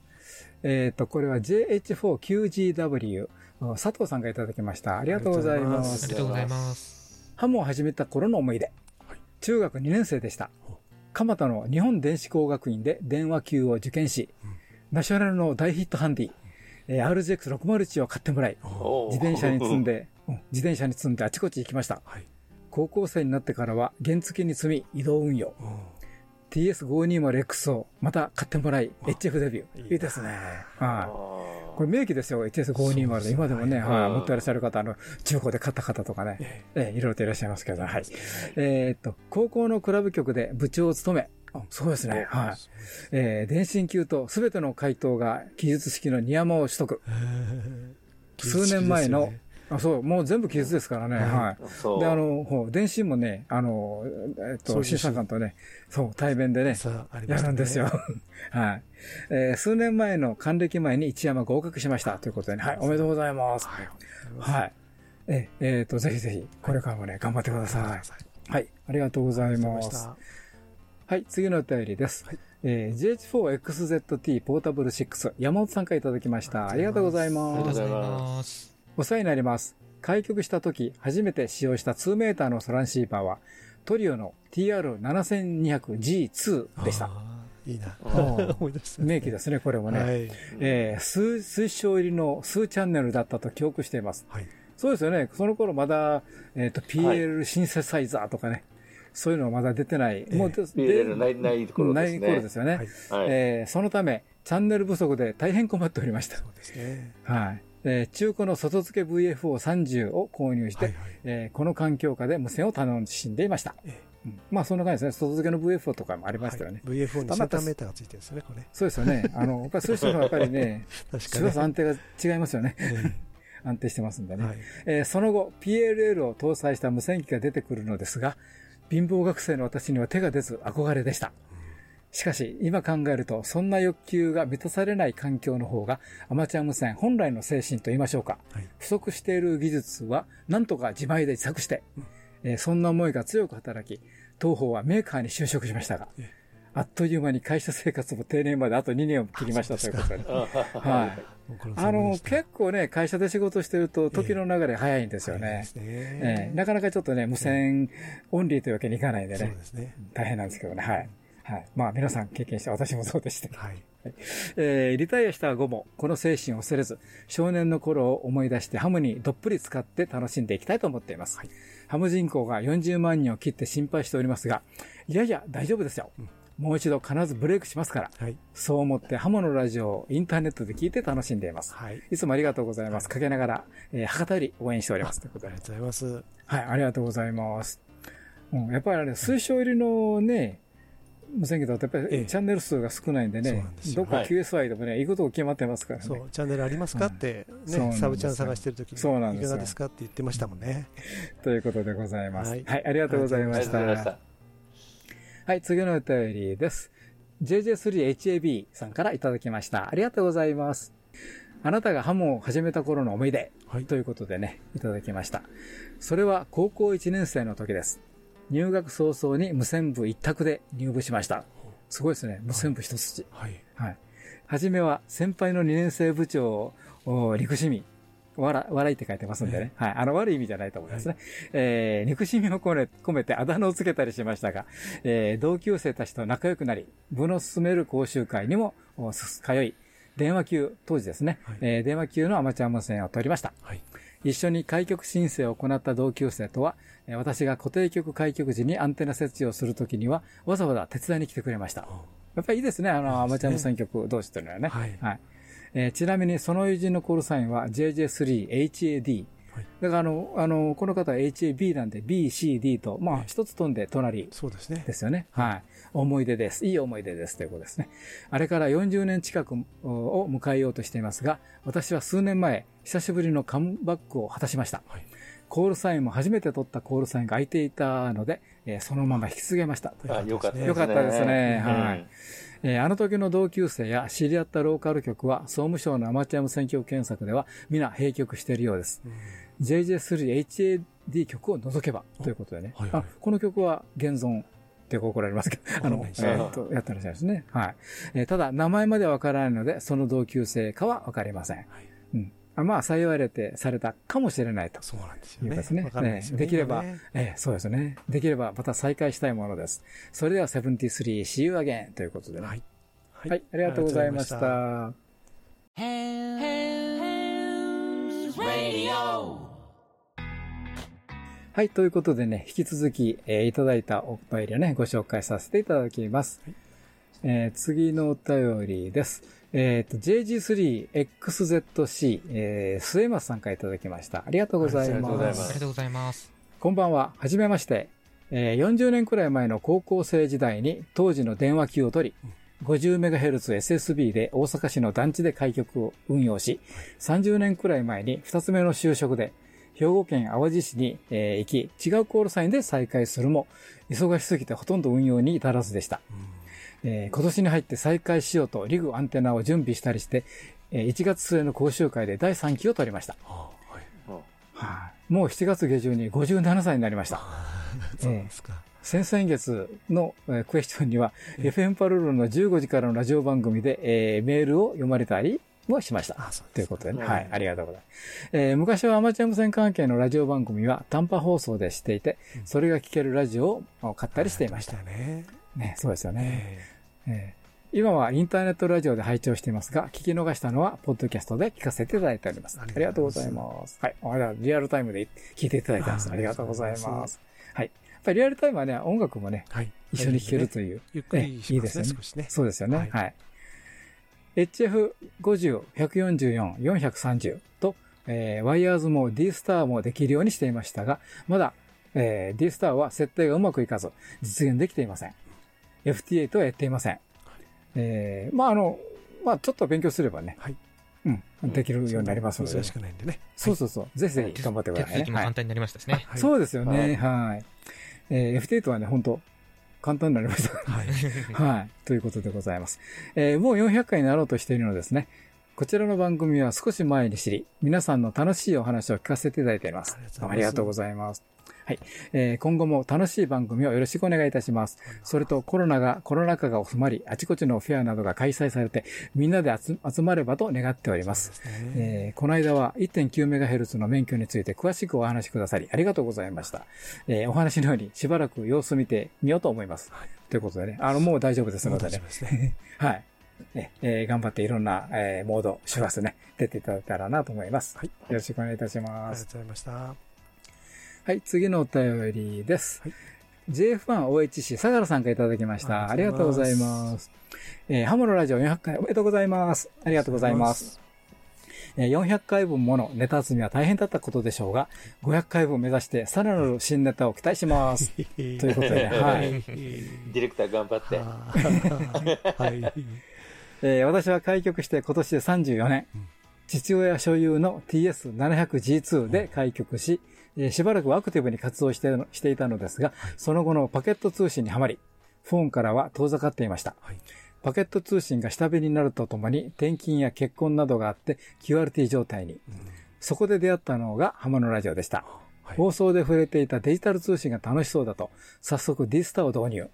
えっ、と、これは JH4QGW、佐藤さんがいただきました。ありがとうございます。ありがとうございます。ハムを始めた頃の思い出。中学2年生でした。蒲田の日本電子工学院で電話級を受験し、ナショナルの大ヒットハンディ、えー RGX601 を買ってもらい、自転車に積んで、うん自転車に積んであちこち行きました。高校生になってからは原付に積み移動運用。TS520X をまた買ってもらい、HF デビュー。いいですね。はい。これ名機ですよ、TS520 で。今でもね、はい、持っていらっしゃる方、あの、中古で買った方とかね、ええいろいろといらっしゃいますけど、はい。えーっと、高校のクラブ局で部長を務め、あそうですね、はい。えー電信級とすべての回答が記述式のニヤマを取得。数年前の、あそう、もう全部記述ですからね、はい。そうで、あの、ほう電信もね、あの、えっと、審査官とね、そう、対面でね、やるんですよ。[LAUGHS] はい。えー数年前の還暦前に一山合格しました。ということでね、はい、おめでとうございます。はい。え、えっと、ぜひぜひ、これからもね、頑張ってください。はい、ありがとうございます。はい、次のお便りです。えー GH4XZT ポータブル6、山本さんからいただきました。ありがとうございます。ありがとうございます。お世話になります。開局した時、初めて使用した2メーターのトランシーバーは、トリオの TR7200G2 でした。いいなうん思い出した名機ですね、これもね。はいえー数、推奨入りの数チャンネルだったと記憶しています。そうですよね。その頃まだ、えっ、と、PL シンセサイザーとかね。そういうのはまだ出てない。もうで PL ないない頃ですねない頃ですよね。はいえーそのため、チャンネル不足で大変困っておりました。はい。えー中古の外付け VFO30 を購入して、えーこの環境下で無線を楽しんでいました。うんまあそんな感じですね。外付けの VFO とかもありましたよね。VFO にあまたセーターメーターがついてるんですね、これ。そうですよね。あの、やっぱりそういう人のやっぱりね [LAUGHS] 確かにしばし安定が違いますよね。安定してますんでね。えーその後、PLL を搭載した無線機が出てくるのですが、貧乏学生の私には手が出ず憧れでした。しかし、今考えると、そんな欲求が満たされない環境の方が、アマチュア無線本来の精神と言いましょうか。不足している技術は、なんとか自前で自作して、えーそんな思いが強く働き、当方はメーカーに就職しましたが、あっという間に会社生活も定年まであと2年を切りましたということで。[LAUGHS] はい。あの、結構ね、会社で仕事してると、時の流れ早いんですよね。ええなかなかちょっとね、無線オンリーというわけにいかないんでね。そうですね大変なんですけどね。はい。はい。まあ、皆さん経験して、私もそうでした。はい。えーリタイアした後も、この精神を忘れず、少年の頃を思い出してハムにどっぷり使って楽しんでいきたいと思っています。ハム人口が40万人を切って心配しておりますが、いやいや、大丈夫ですよ。もう一度必ずブレイクしますから。そう思ってハモのラジオをインターネットで聞いて楽しんでいます。い、つもありがとうございます。かけながら、えー博多より応援しております。ということで。ありがとうございます。はい、ありがとうございます。うん、やっぱりあれ、推奨入りのね、無線機だとやっぱりチャンネル数が少ないんでね、どっか QSI でもね、いいことが決まってますからね。そう、チャンネルありますかって、ね、そうサブチャン探してる時に、そうなんですよいかがですかって言ってましたもんね。[LAUGHS] ということでございます。は、はいいありがとうございました。ありがとうございましたはい、次のお便りです。JJ3HAB さんからいただきました。ありがとうございます。あなたがハムを始めた頃の思い出、ということでね、いただきました。それは高校1年生の時です。入学早々に無線部一択で入部しました。すごいですね。無線部一筋。はい。はい。はじめは先輩の2年生部長をお憎しみ、笑笑いって書いてますんでね。はい。あの、悪い意味じゃないと思いますね。えー憎しみを込め込めてあだ名をつけたりしましたが、えー同級生たちと仲良くなり、部の進める講習会にも通い、電話級、当時ですね、えー電話級のアマチュア無線を取りました。一緒に開局申請を行った同級生とは、えー私が固定局開局時にアンテナ設置をするときには、わざわざ手伝いに来てくれました。やっぱりいいですね、あの、アマチュア無線局同士というのはね。はい。えーちなみに、その友人のコールサインは JJ3HAD。だから、あの、あの、この方は HAB なんで BCD と、まあ、一つ飛んで隣。そうですね。ですよね。はい。思い出です。いい思い出です。ということですね。あれから40年近くを迎えようとしていますが、私は数年前、久しぶりのカムバックを果たしました。コールサインも初めて取ったコールサインが空いていたので、えーそのまま引き継げました。あ、よかったですね。よかったですね。うんはい。えーあの時の同級生や知り合ったローカル局は、総務省のアマチュア無線局検索では、皆閉局しているようです。JJ3HAD 曲を除けば、ということでね。はいはいあこの曲は現存って怒られますけど、あの、えっと、やってらっしゃるんですね。はい。えーただ、名前までわからないので、その同級生かはわかりません。うん。あまあ、幸いれてされたかもしれないと。そうなんですよね。いうですね。でねええできれば、今ねええそうですね。できればまた再開したいものです。それでは73 See you again ということでね。はい。はい、ありがとうございましありがとうございまた。はい、ということでね、引き続き、えーいただいたお便りをね、ご紹介させていただきます。えー次のお便りです。えっ、と、JG3XZC、えー、末松さんからいただきました。ありがとうございます。ありがとうございますありがとうございます。こんばんは。はじめまして。えー40年くらい前の高校生時代に当時の電話機を取り、50MHzSSB で大阪市の団地で開局を運用し、30年くらい前に2つ目の就職で、兵庫県淡路市に、えー行き、違うコールサインで再開するも、忙しすぎてほとんど運用に至らずでした。えー今年に入って再開しようとリグアンテナを準備したりして、えー1月末の講習会で第3期を取りました。あはい。はいもう7月下旬に57歳になりました。そうですか。先々月の、えークエスチョンには、FM パルルの15時からのラジオ番組で、えーメールを読まれたりもしました。あそうということでね。うんはい、ありがとうございます。えー昔はアマチュア無線関係のラジオ番組は短波放送でしていて、それが聞けるラジオを買ったりしていました。よね。ね、そうですよね。ええー今はインターネットラジオで拝聴していますが、聞き逃したのは、ポッドキャストで聞かせていただいております。あありがとうございます。はい。あれはリアルタイムで聞いていただいてます。あありがとうございま。ますはい。やっぱりリアルタイムはね、音楽もね。一緒に聴けるという。ゆっくりいいですよね少しね。そうですよね。は。はいい HF50、144、430と、えーワイヤーズも D スターもできるようにしていましたが、まだ、えー D スターは設定がうまくいかず、実現できていません。FT8 はやっていません。えーまあ、あの、まあ、ちょっと勉強すればね、はい。うん、できるようになりますので、難しくないんでね。そうそうそう。ぜひぜひ頑張ってく手ださいね。はい続きも簡単になりましたしね。はいそうですよね。はいはい。えー FT8 はね、本当簡単になりました。はい。[LAUGHS] はい。ということでございます。えーもう400回になろうとしているのですね。こちらの番組は少し前に知り、皆さんの楽しいお話を聞かせていただいています。あありがとうございますはい。えー今後も楽しい番組をよろしくお願いいたします。それとコロナが、コロナ禍が収まり、あちこちのフェアなどが開催されて、みんなで集集まればと願っております。えーこの間は 1.9MHz の免許について詳しくお話しくださり、ありがとうございました。えーお話のようにしばらく様子見てみようと思います。ということでね、あの、もう大丈夫ですのでね。[LAUGHS] はい。ええー頑張っていろんな、えーモード、周波数ね、出ていただけたらなと思います。はいよろしくお願いいたしあります。がとうございました。はい、次のお便りです。はい JF1OHC、相良さんからいただきました。ありがとうございます。えーハモのラジオ400回おめでとうございます。ありがとうございます。えー400回分ものネタ集めは大変だったことでしょうが、500回分目指してさらなる新ネタを期待します。[LAUGHS] ということでね、はい。[LAUGHS] ディレクター頑張って。[LAUGHS] はい。えー私は開局して今年で34年。父親所有の TS700G2 で開局し、えーしばらくアクティブに活動してしていたのですが、その後のパケット通信にはまり、フォンからは遠ざかっていました。はいパケット通信が下火になるとともに、転勤や結婚などがあって QRT 状態に。そこで出会ったのが浜のラジオでした。はい放送で触れていたデジタル通信が楽しそうだと、早速 D スタを導入。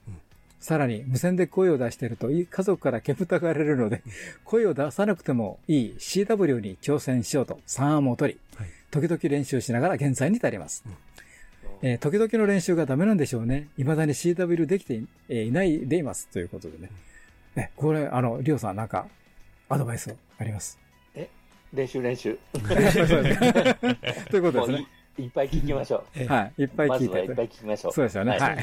さらに、無線で声を出していると、家族から煙たがられるので、声を出さなくてもいい CW に挑戦しようと3案を取り、はい時々練習しながら現在に至ります。えー時々の練習がダメなんでしょうね。未だに CW できてい,、えーいないでいます。ということでね。ね、これ、あの、りょうさんなんか、アドバイスあります？練習練習。[LAUGHS] ということですもうね。いいっぱい聞きましょう。はい。いっぱい聞いてまずはいっぱい聞きましょう。そうですよね。はいはい。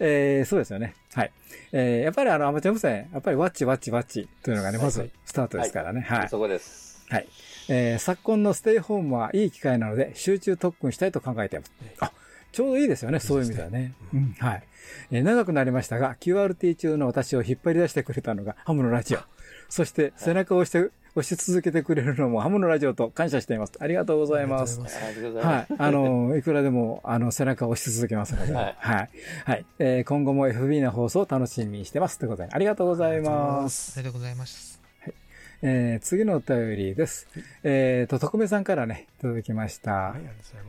えーそうですよね。はい。えーやっぱりあの、アマチュア無線、やっぱりワッチワッチワッチというのがね、まずスタートですからね。はい。そこです。はい。えー昨今のステイホームはいい機会なので、集中特訓したいと考えています。あ、ちょうどいいですよね、そういう意味ではね。うん、はい。えー長くなりましたが、QRT 中の私を引っ張り出してくれたのがハムのラジオ。そして、背中を押して、押し続けてくれるのもハムのラジオと感謝しています。ありがとうございます。ありがとうございます。はい。あの、[LAUGHS] いくらでも、あの、背中を押し続けますので、はい。はい。はい、えー、今後も FB の放送を楽しみにしてます。ということで、ありがとうございます。ありがとうございます。はい。えー、次のお便りです。えーと、徳目さんからね、いただきました。はい、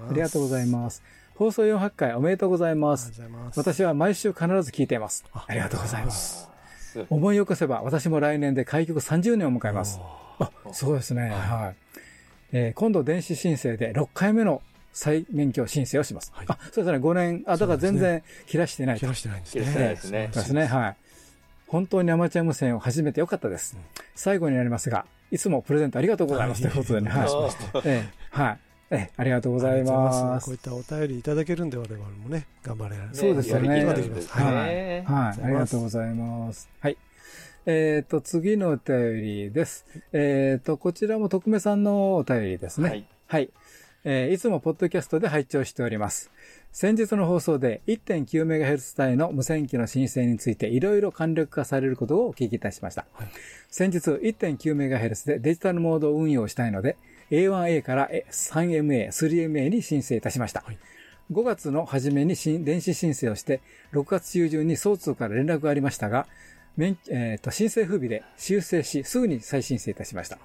ありがとうございます。放送400回おめでとうございます。私は毎週必ず聞いています。ありがとうございます。思い起こせば、私も来年で開局30年を迎えます。あ、そうですね。はい。はい、えー、今度電子申請で6回目の再免許申請をします。はい、あ、そうですね。5年、あ、だから全然切らしてない切らしてないんですね。切らしてないですね。そうですね。はい。本当にアマチュア無線を始めてよかったです。うん、最後になりますが、いつもプレゼントありがとうございます。ということでね。はい。えー、はい。え、ありがとうございます。こういったお便りいただけるんで我々もね、頑張れる。そうですよね。はい。はい。ありがとうございます。はい。えっ、ー、と、次のお便りです。えっ、ー、と、こちらも徳目さんのお便りですね。はい。はい。えー、いつもポッドキャストで拝聴しております。先日の放送で 1.9MHz 帯の無線機の申請についていろいろ簡略化されることをお聞きいたしました。はい、先日 1.9MHz でデジタルモード運用したいので A1A から 3MA、3MA に申請いたしました。はい5月の初めに電子申請をして、6月中旬に総通から連絡がありましたが、免えー、と申請不備で修正し、すぐに再申請いたしました。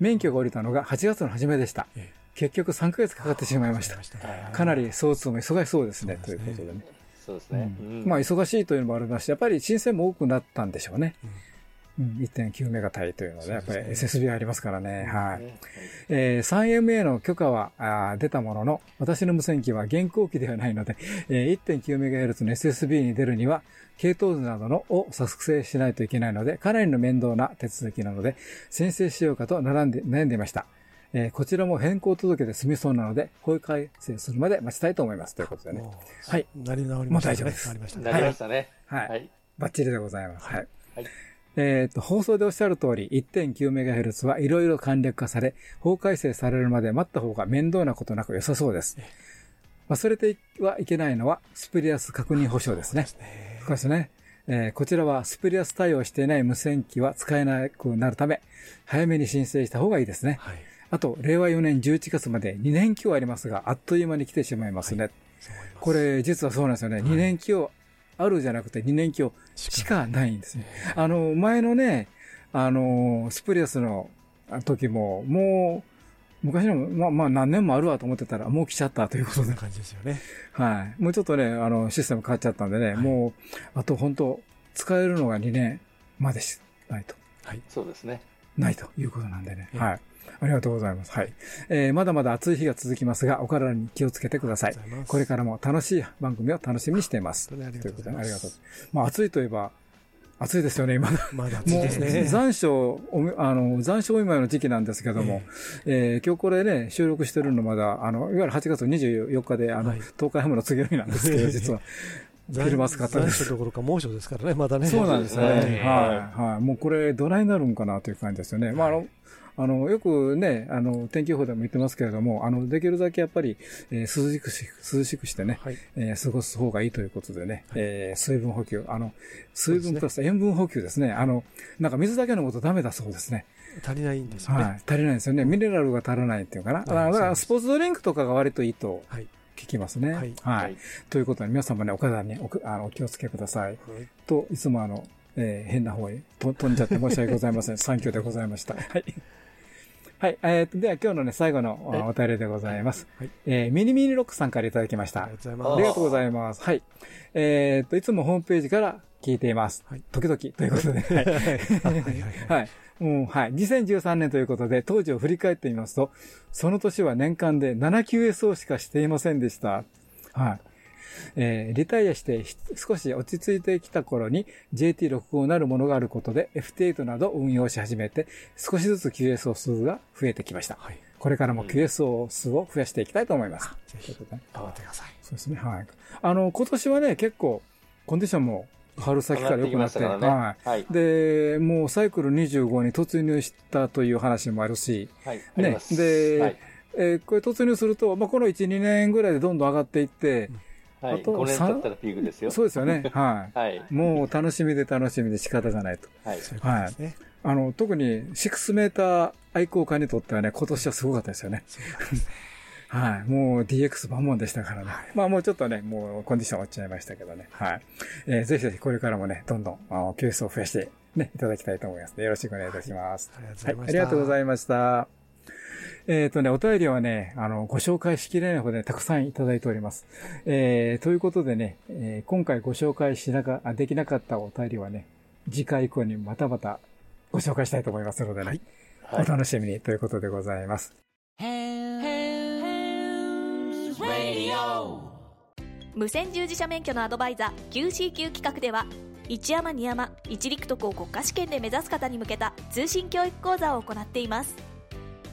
免許が降りたのが8月の初めでした。結局3ヶ月かかってしまいました。かなり総通も忙しそうですね、ということでね。そうですね。まあ、忙しいというのもありまして、やっぱり申請も多くなったんでしょうね。うん、1.9メガ帯というので、やっぱり SSB ありますからね。はい。えー、3MA の許可はあ出たものの、私の無線機は現行機ではないので、[LAUGHS] えー、1.9MHz の SSB に出るには、系統図などのを作成しないといけないので、かなりの面倒な手続きなので、申請しようかと並んで、悩んでいました。えー、こちらも変更届で済みそうなので、法改正するまで待ちたいと思います。ということでね。はい。なり直りましたね。もう大丈夫です。なりましたね。なりましたね。はい。はい、バッチリでございます。はい。はいえっ、と、放送でおっしゃる通り、1.9MHz はいろいろ簡略化され、法改正されるまで待った方が面倒なことなく良さそうです。忘れてはいけないのは、スプリアス確認保証ですね。そうですね。えー、こちらはスプリアス対応していない無線機は使えなくなるため、早めに申請した方がいいですね。はい、あと、令和4年11月まで2年期ありますが、あっという間に来てしまいますね。はい、これ、実はそうなんですよね。はい、2年期をあるじゃなくて2年期をしかないんですね。あの、前のね、あの、スプリアスの時も、もう、昔の、まあ、まあ何年もあるわと思ってたら、もう来ちゃったということで。そんな感じですよね。はい。もうちょっとね、あの、システム変わっちゃったんでね、はい、もう、あと本当使えるのが2年までしないと。はい。そうですね。ないということなんでね。はい。ありがとうございます。はい。えー、まだまだ暑い日が続きますが、お体に気をつけてください。これからも楽しい番組を楽しみにしています。ということで、ありがとう。まあ、暑いといえば、暑いですよね、今。まだ暑いですね。残暑、あの、残暑お見舞いの時期なんですけども、えー、今日これね、収録してるのまだ、あの、いわゆる8月24日で、あの、東海ハムの次の日なんですけど、実は。昼間暑かったです。残暑どころか猛暑ですからね、まだね。そうなんですね。はい。はい。もうこれ、どないになるんかなという感じですよね。まあ、あの、あの、よくね、あの、天気予報でも言ってますけれども、あの、できるだけやっぱり、えー、涼しくし、涼しくしてね、はい、えー、過ごす方がいいということでね、はい、えー、水分補給、あの、水分プラス塩分補給ですね。あの、なんか水だけ飲むとダメだそうですね。足りないんですよね。はい。足りないんですよね。ミネラルが足らないっていうかな。だから、スポーツドリンクとかが割といいと。聞きますね。はい。はい。ということで、皆様ね、お体におあのお気をつけください。と、いつもあの、えー、変な方へと飛んじゃって申し訳ございません。サンキューでございました。はい。はい。えー、では今日のね、最後のお便りでございます。はい、えー、ミニミニロックさんからいただきました。ありがとうございます。はい。えっと、いつもホームページから聞いています。はい、時々ということで。[LAUGHS] はい。はい。うん、はい。2013年ということで、当時を振り返ってみますと、その年は年間で 7QSO しかしていませんでした。はい。えー、リタイアして少し落ち着いてきた頃に JT65 なるものがあることで FT8 など運用し始めて少しずつ QSO 数が増えてきました。はい、これからも QSO 数を増やしていきたいと思います。ぜひ、頑張ってください。そうですね。はい。あの、今年はね、結構コンディションも春先から良くなって、ね、はい、はい。で、もうサイクル25に突入したという話もあるし、はい。ね。で、はい、えー、これ突入すると、まあ、この1、2年ぐらいでどんどん上がっていって、うんはい、5年経ったらピークですよ。そうですよね。[LAUGHS] はい。はい。もう楽しみで楽しみで仕方がないと。はい。はい。あの、特に6メーター愛好家にとってはね、今年はすごかったですよね。はい。もう DX 万々でしたからね。まあもうちょっとね、もうコンディション落ちちゃいましたけどね。はい。えーぜひぜひこれからもね、どんどん、あの、ケースを増やして、ね、いただきたいと思います。よろしくお願いいたします。はい。ありがとうございました。えっ、とね、お便りはね、あの、ご紹介しきれないほどね、たくさんいただいております。えー、ということでね、えー今回ご紹介しなか、あできなかったお便りはね、次回以降にまたまたご紹介したいと思いますのでね、お楽しみにということでございます。無線従事者免許のアドバイザー QCQ 企画では一山二山一陸徳を国家試験で目指す方に向けた通信教育講座を行っています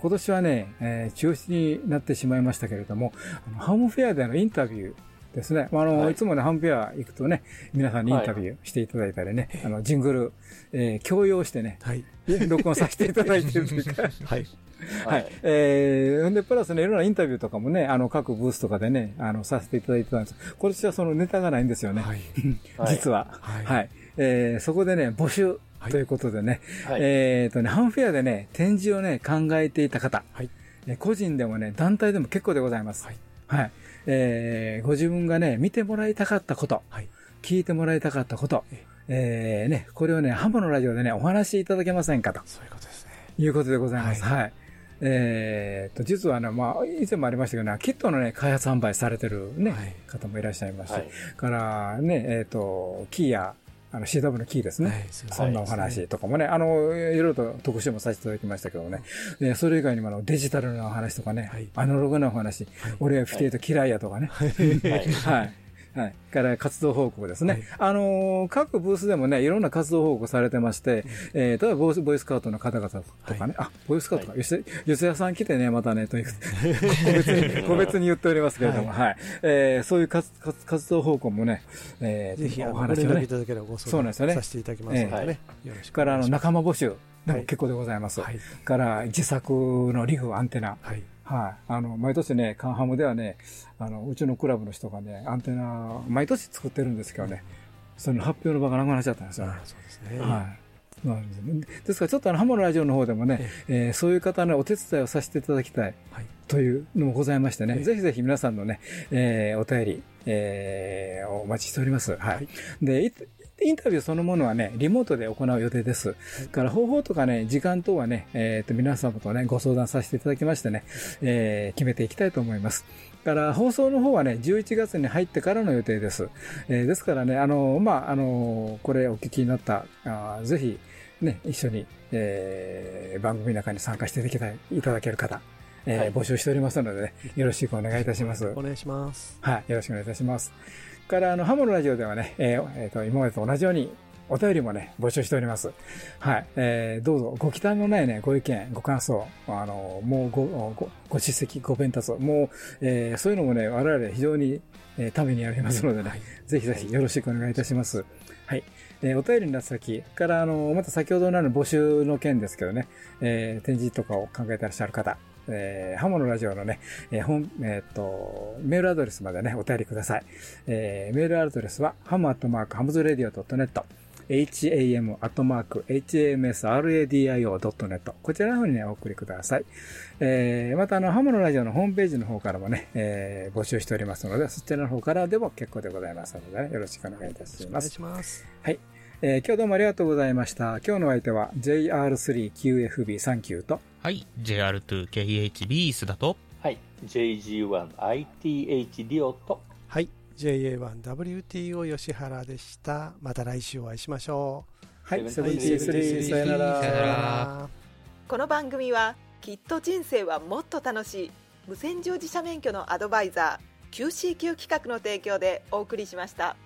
今年はね、えー中止になってしまいましたけれども、あのハムフェアでのインタビューですね。まああの、い、つもね、ハムフェア行くとね、皆さんにインタビューしていただいたりね、あの、ジングル、えー強要してね、録音させていただいてるというか、[LAUGHS] はい。はい。えー、ほんで、プラスね、いろんなインタビューとかもね、あの、各ブースとかでね、あの、させていただいてたんです。今年はそのネタがないんですよね。[LAUGHS] 実は。はい。えーそこでね、募集ということでね、はい。えっとね、ハンフェアでね、展示をね、考えていた方、えー個人でもね、団体でも結構でございます。はい。えーご自分がね、見てもらいたかったこと、聞いてもらいたかったこと、えーね、これをね、ハムのラジオでね、お話しいただけませんかと。そういうことですね。いうことでございます。はい。えー、と、実はあの、まあ、以前もありましたけどね、キットのね、開発販売されてるね、方もいらっしゃいますし、はい。からね、えっ、と、キーや、あの CW のキーですね。そんなお話とかもね、あの、いろいろと特集もさせていただきましたけどね。でそれ以外にもあのデジタルなお話とかね、アナログなお話、俺はフィテート嫌いやとかね。はい。[LAUGHS] はい。から活動報告ですね。あのー各ブースでもね、いろんな活動報告されてまして、えー、例えばボイスボイスカウトの方々とかね、あ、ボイスカウトか、吉吉田さん来てね、またね、という、[LAUGHS] 個別に、個別に言っておりますけれども、はい。えーそういう活活活動報告もね、えーぜひお話をねいただければご相談。させていただきますのでねええよろしくから、あの、仲間募集でも結構でございます。から、自作のリフ、アンテナ。はい。あの、毎年ね、カンハムではね、あの、うちのクラブの人がね、アンテナ、毎年作ってるんですけどね、その発表の場がなくなっちゃったんですよね。そうですねはい。ですから、ちょっとあの、ハモのラジオの方でもね、えーそういう方のお手伝いをさせていただきたい。というのもございましてね、ぜひぜひ皆さんのね、えーお便り、えーお待ちしております。はい。で、いインタビューそのものはね、リモートで行う予定です。から方法とかね、時間等はね、えっ、と、皆様とね、ご相談させていただきましてね、えー決めていきたいと思います。から、放送の方はね、11月に入ってからの予定です。えーですからね、あの、まあ、あの、これお聞きになった、あーぜひ、ね、一緒に、えー番組の中に参加していただける方、えーはい募集しておりますのでね、よろしくお願いいたします。お願いします。はい、よろしくお願いいたします。から、あの、ハモのラジオではね、えーえーと、今までと同じように、お便りもね、募集しております。はい。えーどうぞ、ご期待のないね、ご意見、ご感想、あの、もうご、ご、ご叱責、ご鞭達、もう、えーそういうのもね、我々非常に、えーためになりますのでね、ぜひぜひよろしくお願いいたします。はい。えーお便りの先から、あの、また先ほどのあの募集の件ですけどね、えー展示とかを考えてらっしゃる方、えーハモのラジオのね、えー本、えーっと、メールアドレスまでね、お便りください。えーメールアドレスは、ハムアットマークハムズラディオ .net、ham アットマーク hamsradio.net こちらの方にね、お送りください。えーまた、あの、ハムのラジオのホームページの方からもね、えー募集しておりますので、そちらの方からでも結構でございますので、ね、よろしくお願いいたします。お願いします。はい。えー今日どうもありがとうございました。今日のお相手は JR3QFB39 と、はい。JR2KHB 須田と、はい。JG1ITH リオと、はい。JA1WTO 吉原でした。また来週お会いしましょう。はい73さよならさよなら。この番組はきっと人生はもっと楽しい無線乗自社免許のアドバイザー QCQ 企画の提供でお送りしました。